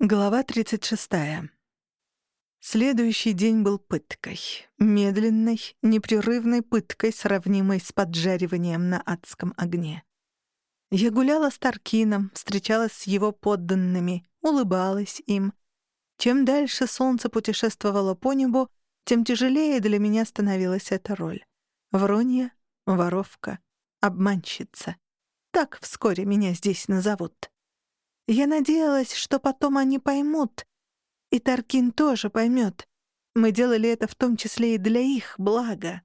Глава 36. Следующий день был пыткой. Медленной, непрерывной пыткой, сравнимой с поджариванием на адском огне. Я гуляла с Таркином, встречалась с его подданными, улыбалась им. Чем дальше солнце путешествовало по небу, тем тяжелее для меня становилась эта роль. Вронья, воровка, обманщица. Так вскоре меня здесь назовут. Я надеялась, что потом они поймут. И Таркин тоже поймет. Мы делали это в том числе и для их блага.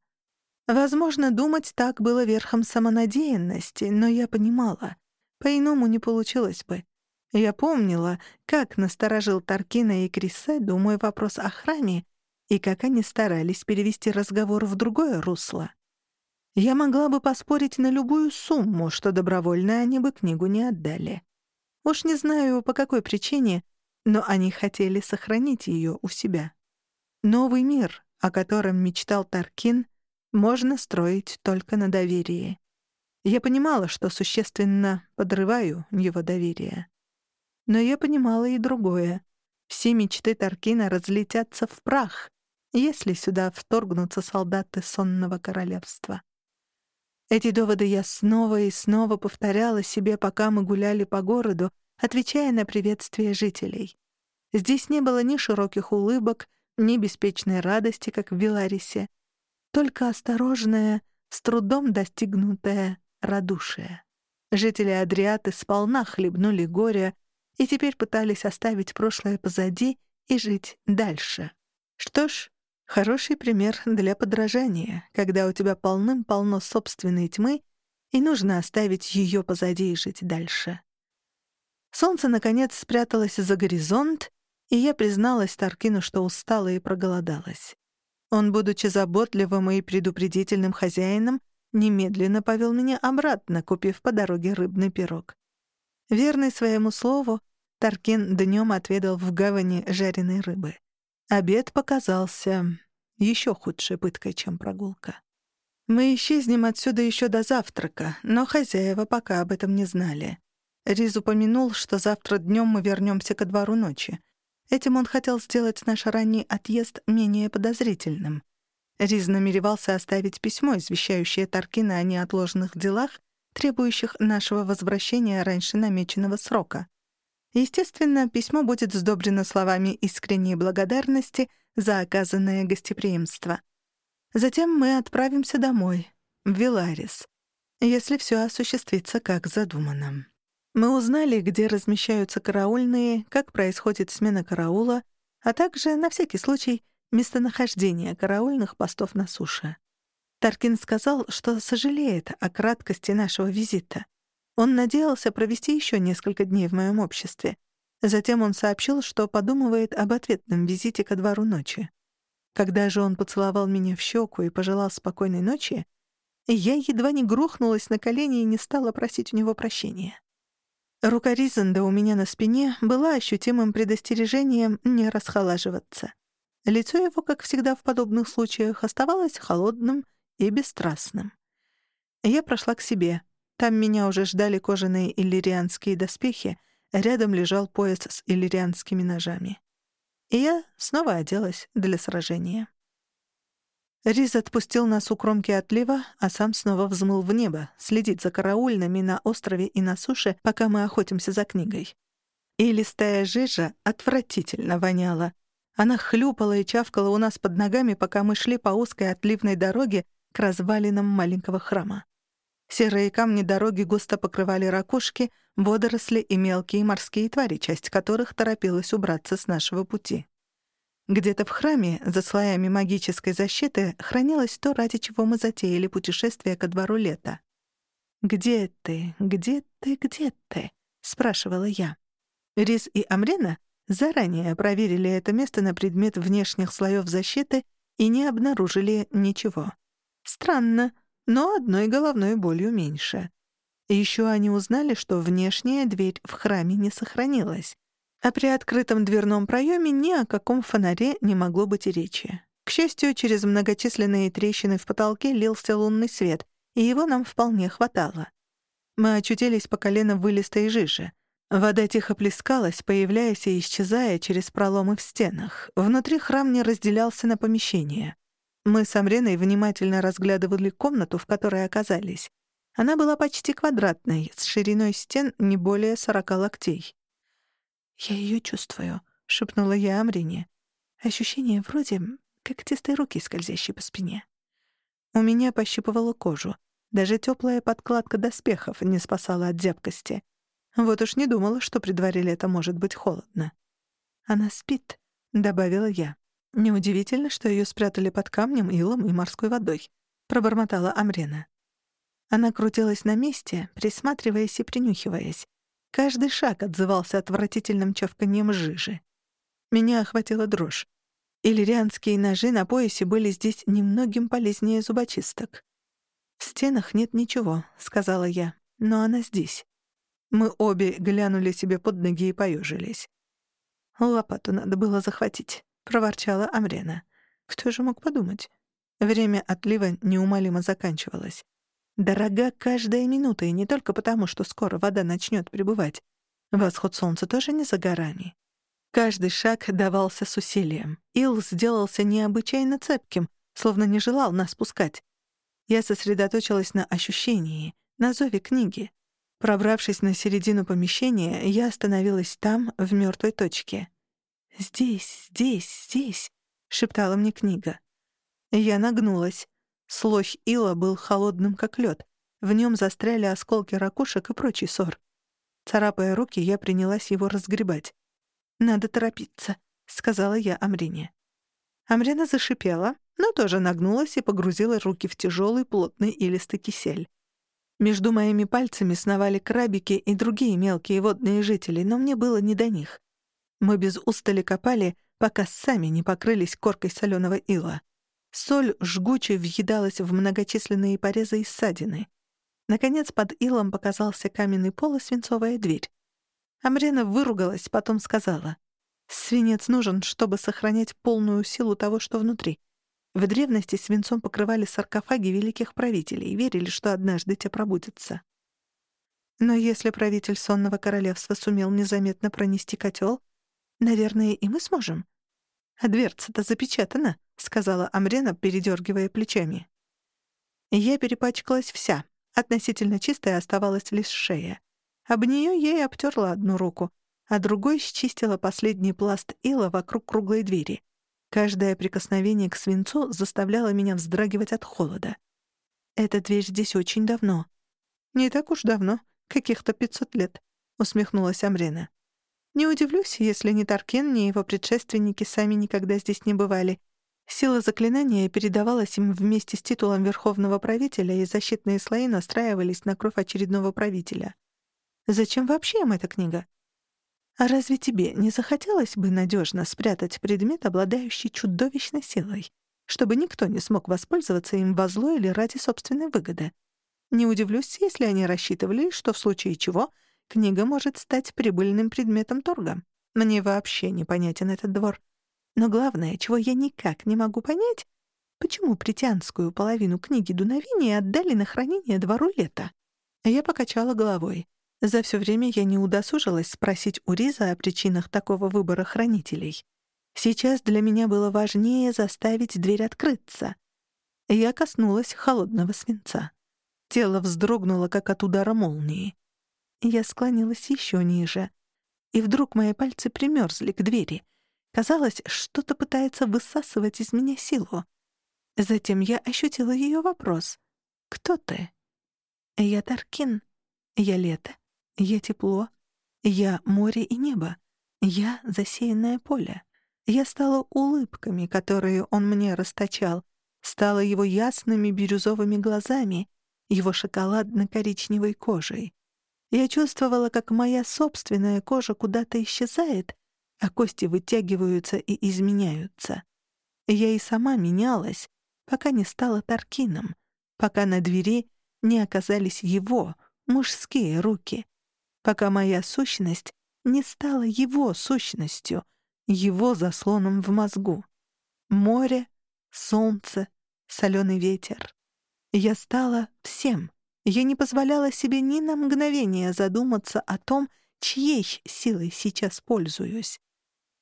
Возможно, думать так было верхом самонадеянности, но я понимала. По-иному не получилось бы. Я помнила, как насторожил Таркина и Крисе, мой вопрос о храме, и как они старались перевести разговор в другое русло. Я могла бы поспорить на любую сумму, что добровольно они бы книгу не отдали. Уж не знаю, по какой причине, но они хотели сохранить ее у себя. Новый мир, о котором мечтал Таркин, можно строить только на доверии. Я понимала, что существенно подрываю его доверие. Но я понимала и другое. Все мечты Таркина разлетятся в прах, если сюда вторгнутся солдаты сонного королевства. Эти доводы я снова и снова повторяла себе, пока мы гуляли по городу, отвечая на приветствия жителей. Здесь не было ни широких улыбок, ни беспечной радости, как в Виларисе, только осторожное, с трудом достигнутое радушие. Жители Адриаты сполна хлебнули горе и теперь пытались оставить прошлое позади и жить дальше. Что ж, Хороший пример для подражания, когда у тебя полным-полно собственной тьмы, и нужно оставить ее позади и жить дальше. Солнце, наконец, спряталось за горизонт, и я призналась Таркину, что устала и проголодалась. Он, будучи заботливым и предупредительным хозяином, немедленно повел меня обратно, купив по дороге рыбный пирог. Верный своему слову, Таркин днем отведал в гавани жареной рыбы. Обед показался еще худшей пыткой, чем прогулка. Мы исчезнем отсюда еще до завтрака, но хозяева пока об этом не знали. Риз упомянул, что завтра днем мы вернемся ко двору ночи. Этим он хотел сделать наш ранний отъезд менее подозрительным. Риз намеревался оставить письмо, извещающее Таркина о неотложных делах, требующих нашего возвращения раньше намеченного срока. Естественно, письмо будет сдобрено словами искренней благодарности за оказанное гостеприимство. Затем мы отправимся домой, в Виларис, если все осуществится как задумано. Мы узнали, где размещаются караульные, как происходит смена караула, а также, на всякий случай, местонахождение караульных постов на суше. Таркин сказал, что сожалеет о краткости нашего визита. Он надеялся провести еще несколько дней в моем обществе. Затем он сообщил, что подумывает об ответном визите ко двору ночи. Когда же он поцеловал меня в щеку и пожелал спокойной ночи, я едва не грохнулась на колени и не стала просить у него прощения. Рука Ризанда у меня на спине была ощутимым предостережением не расхолаживаться. Лицо его, как всегда в подобных случаях, оставалось холодным и бесстрастным. Я прошла к себе — там меня уже ждали кожаные иллирианские доспехи, рядом лежал пояс с иллирианскими ножами. И я снова оделась для сражения. Риз отпустил нас у кромки отлива, а сам снова взмыл в небо, следить за караульными на острове и на суше, пока мы охотимся за книгой. И листая жижа отвратительно воняла. Она хлюпала и чавкала у нас под ногами, пока мы шли по узкой отливной дороге к развалинам маленького храма. Серые камни дороги густо покрывали ракушки, водоросли и мелкие морские твари, часть которых торопилась убраться с нашего пути. Где-то в храме, за слоями магической защиты, хранилось то, ради чего мы затеяли путешествие ко двору лета. «Где ты? Где ты? Где ты?» — спрашивала я. Рис и Амрена заранее проверили это место на предмет внешних слоев защиты и не обнаружили ничего. Странно, но одной головной болью меньше. Еще они узнали, что внешняя дверь в храме не сохранилась, а при открытом дверном проеме ни о каком фонаре не могло быть и речи. К счастью, через многочисленные трещины в потолке лился лунный свет, и его нам вполне хватало. Мы очутились по колено в вылистой жиже. Вода тихо плескалась, появляясь и исчезая через проломы в стенах. Внутри храм не разделялся на помещения. Мы с Амреной внимательно разглядывали комнату, в которой оказались. Она была почти квадратной, с шириной стен не более сорока локтей. «Я ее чувствую», — шепнула я Амрине. «Ощущение вроде когтистой руки, скользящей по спине». У меня пощипывало кожу. Даже теплая подкладка доспехов не спасала от зябкости. Вот уж не думала, что при дворе лето может быть холодно. «Она спит», — добавила я. «Неудивительно, что ее спрятали под камнем, илом и морской водой», — пробормотала Амрена. Она крутилась на месте, присматриваясь и принюхиваясь. Каждый шаг отзывался отвратительным чавканьем жижи. Меня охватила дрожь. Иллирианские ножи на поясе были здесь немногим полезнее зубочисток. «В стенах нет ничего», — сказала я, — «но она здесь». Мы обе глянули себе под ноги и поежились. «Лопату надо было захватить», — проворчала Амрена. «Кто же мог подумать?» Время отлива неумолимо заканчивалось. Дорога каждая минута, и не только потому, что скоро вода начнет прибывать. Восход солнца тоже не за горами. Каждый шаг давался с усилием. Ил сделался необычайно цепким, словно не желал нас пускать. Я сосредоточилась на ощущении, на зове книги. Пробравшись на середину помещения, я остановилась там, в мертвой точке. «Здесь, здесь, здесь», — шептала мне книга. Я нагнулась. Слой ила был холодным, как лед. В нем застряли осколки ракушек и прочий сор. Царапая руки, я принялась его разгребать. «Надо торопиться», — сказала я Амрине. Амрина зашипела, но тоже нагнулась и погрузила руки в тяжелый, плотный илистый кисель. Между моими пальцами сновали крабики и другие мелкие водные жители, но мне было не до них. Мы без устали копали, пока сами не покрылись коркой соленого ила. Соль жгуче въедалась в многочисленные порезы и ссадины. Наконец под илом показался каменный пол и свинцовая дверь. Амрена выругалась, потом сказала. «Свинец нужен, чтобы сохранять полную силу того, что внутри. В древности свинцом покрывали саркофаги великих правителей и верили, что однажды те пробудятся. Но если правитель сонного королевства сумел незаметно пронести котел, наверное, и мы сможем. А дверца-то запечатана, — сказала Амрена, передергивая плечами. Я перепачкалась вся. Относительно чистая оставалась лишь шея. Об нее я и обтерла одну руку, а другой счистила последний пласт ила вокруг круглой двери. Каждое прикосновение к свинцу заставляло меня вздрагивать от холода. «Эта дверь здесь очень давно». «Не так уж давно, каких-то пятьсот лет», — усмехнулась Амрена. «Не удивлюсь, если ни Таркен, ни его предшественники сами никогда здесь не бывали. Сила заклинания передавалась им вместе с титулом верховного правителя, и защитные слои настраивались на кровь очередного правителя. Зачем вообще им эта книга? А разве тебе не захотелось бы надежно спрятать предмет, обладающий чудовищной силой, чтобы никто не смог воспользоваться им во зло или ради собственной выгоды? Не удивлюсь, если они рассчитывали, что в случае чего книга может стать прибыльным предметом торга. Мне вообще непонятен этот двор. Но главное, чего я никак не могу понять, почему притянскую половину книги дуновения отдали на хранение двору лета. Я покачала головой. За все время я не удосужилась спросить у Риза о причинах такого выбора хранителей. Сейчас для меня было важнее заставить дверь открыться. Я коснулась холодного свинца. Тело вздрогнуло, как от удара молнии. Я склонилась еще ниже. И вдруг мои пальцы примерзли к двери. Казалось, что-то пытается высасывать из меня силу. Затем я ощутила ее вопрос. «Кто ты?» «Я Таркин. Я лето. Я тепло. Я море и небо. Я засеянное поле. Я стала улыбками, которые он мне расточал, стала его ясными бирюзовыми глазами, его шоколадно-коричневой кожей. Я чувствовала, как моя собственная кожа куда-то исчезает, а кости вытягиваются и изменяются. Я и сама менялась, пока не стала Таркином, пока на двери не оказались его, мужские руки пока моя сущность не стала его сущностью, его заслоном в мозгу. Море, солнце, соленый ветер. Я стала всем. Я не позволяла себе ни на мгновение задуматься о том, чьей силой сейчас пользуюсь.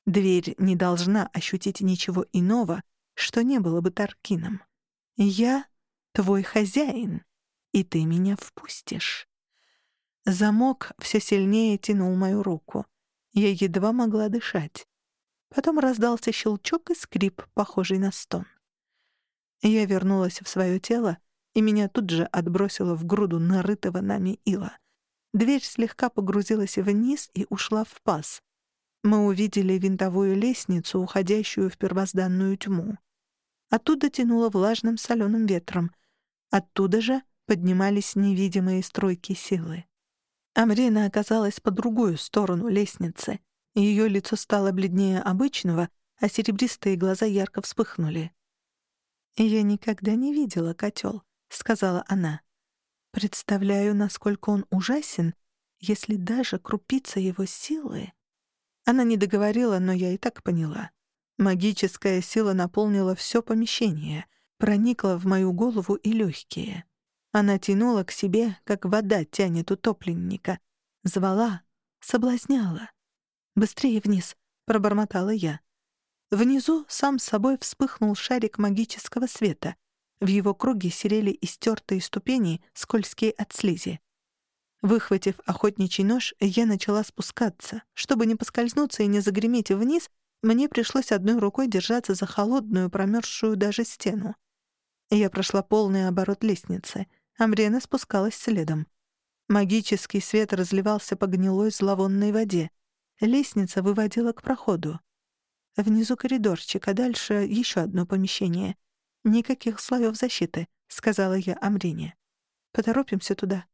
Дверь не должна ощутить ничего иного, что не было бы Таркином. Я твой хозяин, и ты меня впустишь. Замок все сильнее тянул мою руку. Я едва могла дышать. Потом раздался щелчок и скрип, похожий на стон. Я вернулась в свое тело, и меня тут же отбросило в груду нарытого нами ила. Дверь слегка погрузилась вниз и ушла в паз. Мы увидели винтовую лестницу, уходящую в первозданную тьму. Оттуда тянуло влажным соленым ветром. Оттуда же поднимались невидимые стройки силы. Амрина оказалась по другую сторону лестницы. Ее лицо стало бледнее обычного, а серебристые глаза ярко вспыхнули. «Я никогда не видела котел», — сказала она. «Представляю, насколько он ужасен, если даже крупица его силы...» Она не договорила, но я и так поняла. Магическая сила наполнила все помещение, проникла в мою голову и легкие. Она тянула к себе, как вода тянет утопленника. Звала, соблазняла. «Быстрее вниз!» — пробормотала я. Внизу сам собой вспыхнул шарик магического света. В его круге серели истертые ступени, скользкие от слизи. Выхватив охотничий нож, я начала спускаться. Чтобы не поскользнуться и не загреметь вниз, мне пришлось одной рукой держаться за холодную, промерзшую даже стену. Я прошла полный оборот лестницы. Амрена спускалась следом. Магический свет разливался по гнилой зловонной воде. Лестница выводила к проходу. Внизу коридорчик, а дальше еще одно помещение. Никаких слоев защиты, сказала я Амрине. Поторопимся туда.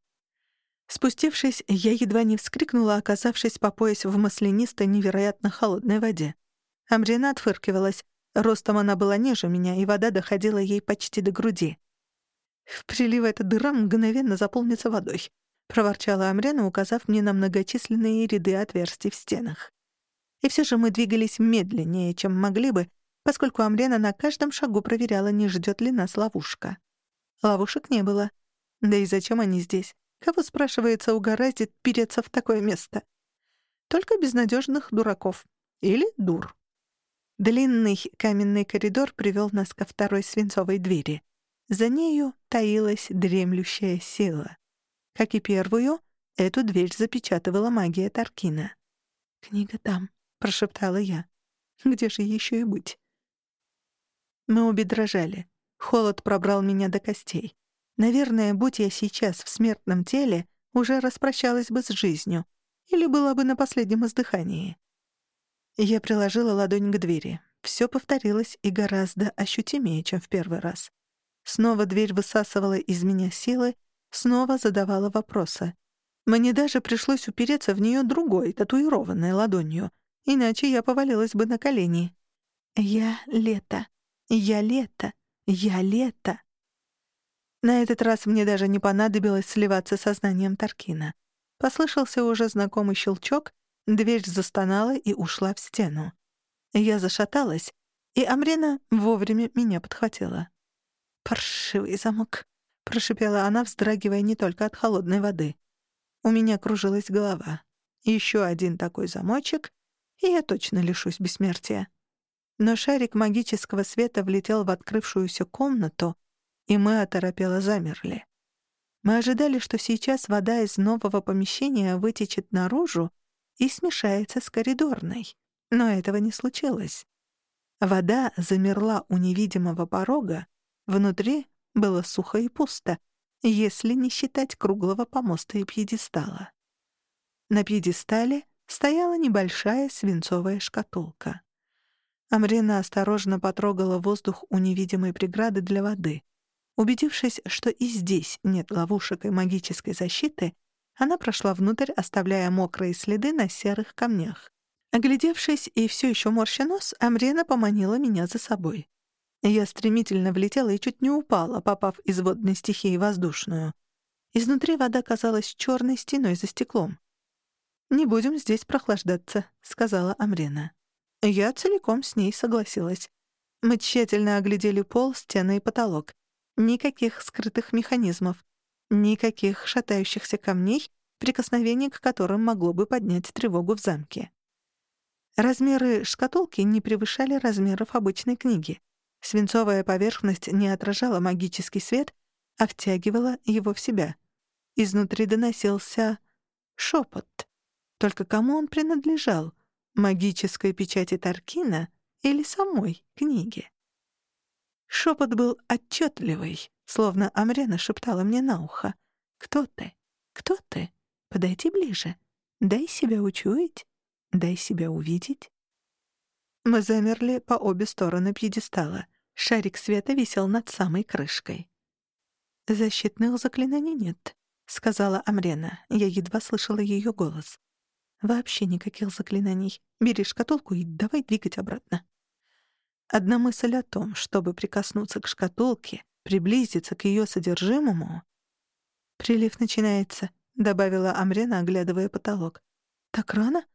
Спустившись, я едва не вскрикнула, оказавшись по пояс в маслянистой, невероятно холодной воде. Амрина отфыркивалась. Ростом она была ниже меня, и вода доходила ей почти до груди. «В прилив эта дыра мгновенно заполнится водой», — проворчала Амрена, указав мне на многочисленные ряды отверстий в стенах. И все же мы двигались медленнее, чем могли бы, поскольку Амрена на каждом шагу проверяла, не ждет ли нас ловушка. Ловушек не было. Да и зачем они здесь? Кого, спрашивается, угораздит переться в такое место? Только безнадежных дураков. Или дур. Длинный каменный коридор привел нас ко второй свинцовой двери. За нею таилась дремлющая сила. Как и первую, эту дверь запечатывала магия Таркина. «Книга там», — прошептала я. «Где же еще и быть?» Мы обе дрожали. Холод пробрал меня до костей. Наверное, будь я сейчас в смертном теле, уже распрощалась бы с жизнью или была бы на последнем издыхании. Я приложила ладонь к двери. Все повторилось и гораздо ощутимее, чем в первый раз. Снова дверь высасывала из меня силы, снова задавала вопросы. Мне даже пришлось упереться в нее другой, татуированной ладонью — иначе я повалилась бы на колени. «Я лето, я лето, я лето». На этот раз мне даже не понадобилось сливаться сознанием Таркина. Послышался уже знакомый щелчок, дверь застонала и ушла в стену. Я зашаталась, и Амрина вовремя меня подхватила. «Паршивый замок», — прошипела она, вздрагивая не только от холодной воды. У меня кружилась голова. Еще один такой замочек, и я точно лишусь бессмертия. Но шарик магического света влетел в открывшуюся комнату, и мы оторопело замерли. Мы ожидали, что сейчас вода из нового помещения вытечет наружу и смешается с коридорной. Но этого не случилось. Вода замерла у невидимого порога, внутри было сухо и пусто, если не считать круглого помоста и пьедестала. На пьедестале стояла небольшая свинцовая шкатулка. Амрина осторожно потрогала воздух у невидимой преграды для воды. Убедившись, что и здесь нет ловушек и магической защиты, она прошла внутрь, оставляя мокрые следы на серых камнях. Оглядевшись и все еще морща нос, Амрина поманила меня за собой. Я стремительно влетела и чуть не упала, попав из водной стихии воздушную. Изнутри вода казалась черной стеной за стеклом. «Не будем здесь прохлаждаться», — сказала Амрена. Я целиком с ней согласилась. Мы тщательно оглядели пол, стены и потолок. Никаких скрытых механизмов, никаких шатающихся камней прикосновение к которым могло бы поднять тревогу в замке. Размеры шкатулки не превышали размеров обычной книги. Свинцовая поверхность не отражала магический свет, а втягивала его в себя. Изнутри доносился шепот. Только кому он принадлежал? Магической печати Таркина или самой книге? Шепот был отчетливый, словно Амрена шептала мне на ухо. «Кто ты? Кто ты? Подойди ближе. Дай себя учуять. Дай себя увидеть». Мы замерли по обе стороны пьедестала. Шарик света висел над самой крышкой. «Защитных заклинаний нет», — сказала Амрена. Я едва слышала ее голос. «Вообще никаких заклинаний. Бери шкатулку и давай двигать обратно». Одна мысль о том, чтобы прикоснуться к шкатулке, приблизиться к ее содержимому... «Прилив начинается», — добавила Амрена, оглядывая потолок. «Так рано?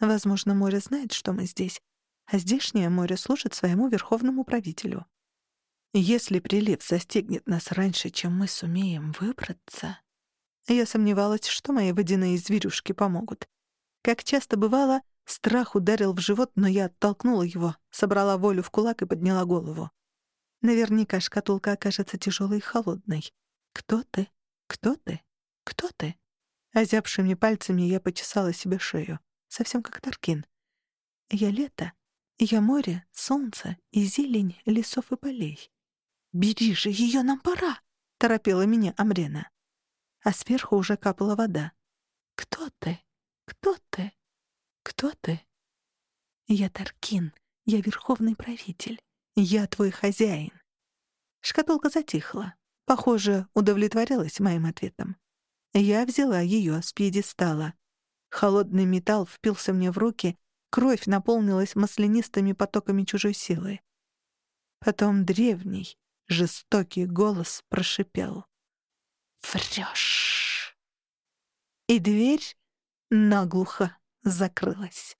Возможно, море знает, что мы здесь, а здешнее море служит своему верховному правителю. Если прилив застигнет нас раньше, чем мы сумеем выбраться...» Я сомневалась, что мои водяные зверюшки помогут. Как часто бывало, Страх ударил в живот, но я оттолкнула его, собрала волю в кулак и подняла голову. Наверняка шкатулка окажется тяжелой и холодной. «Кто ты? Кто ты? Кто ты?» Озябшими пальцами я почесала себе шею, совсем как Таркин. «Я лето, я море, солнце и зелень лесов и полей. Бери же, ее нам пора!» — торопила меня Амрена. А сверху уже капала вода. «Кто ты? Кто ты?» «Кто ты?» «Я Таркин, я верховный правитель, я твой хозяин». Шкатулка затихла. Похоже, удовлетворилась моим ответом. Я взяла ее с пьедестала. Холодный металл впился мне в руки, кровь наполнилась маслянистыми потоками чужой силы. Потом древний, жестокий голос прошипел. «Врешь!» И дверь наглухо закрылась.